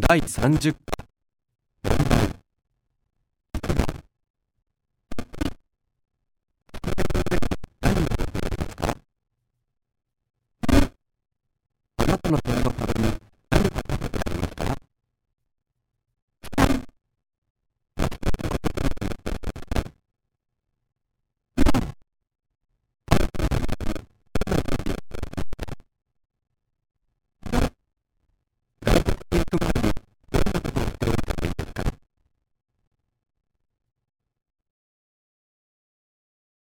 第30回。あなたの部屋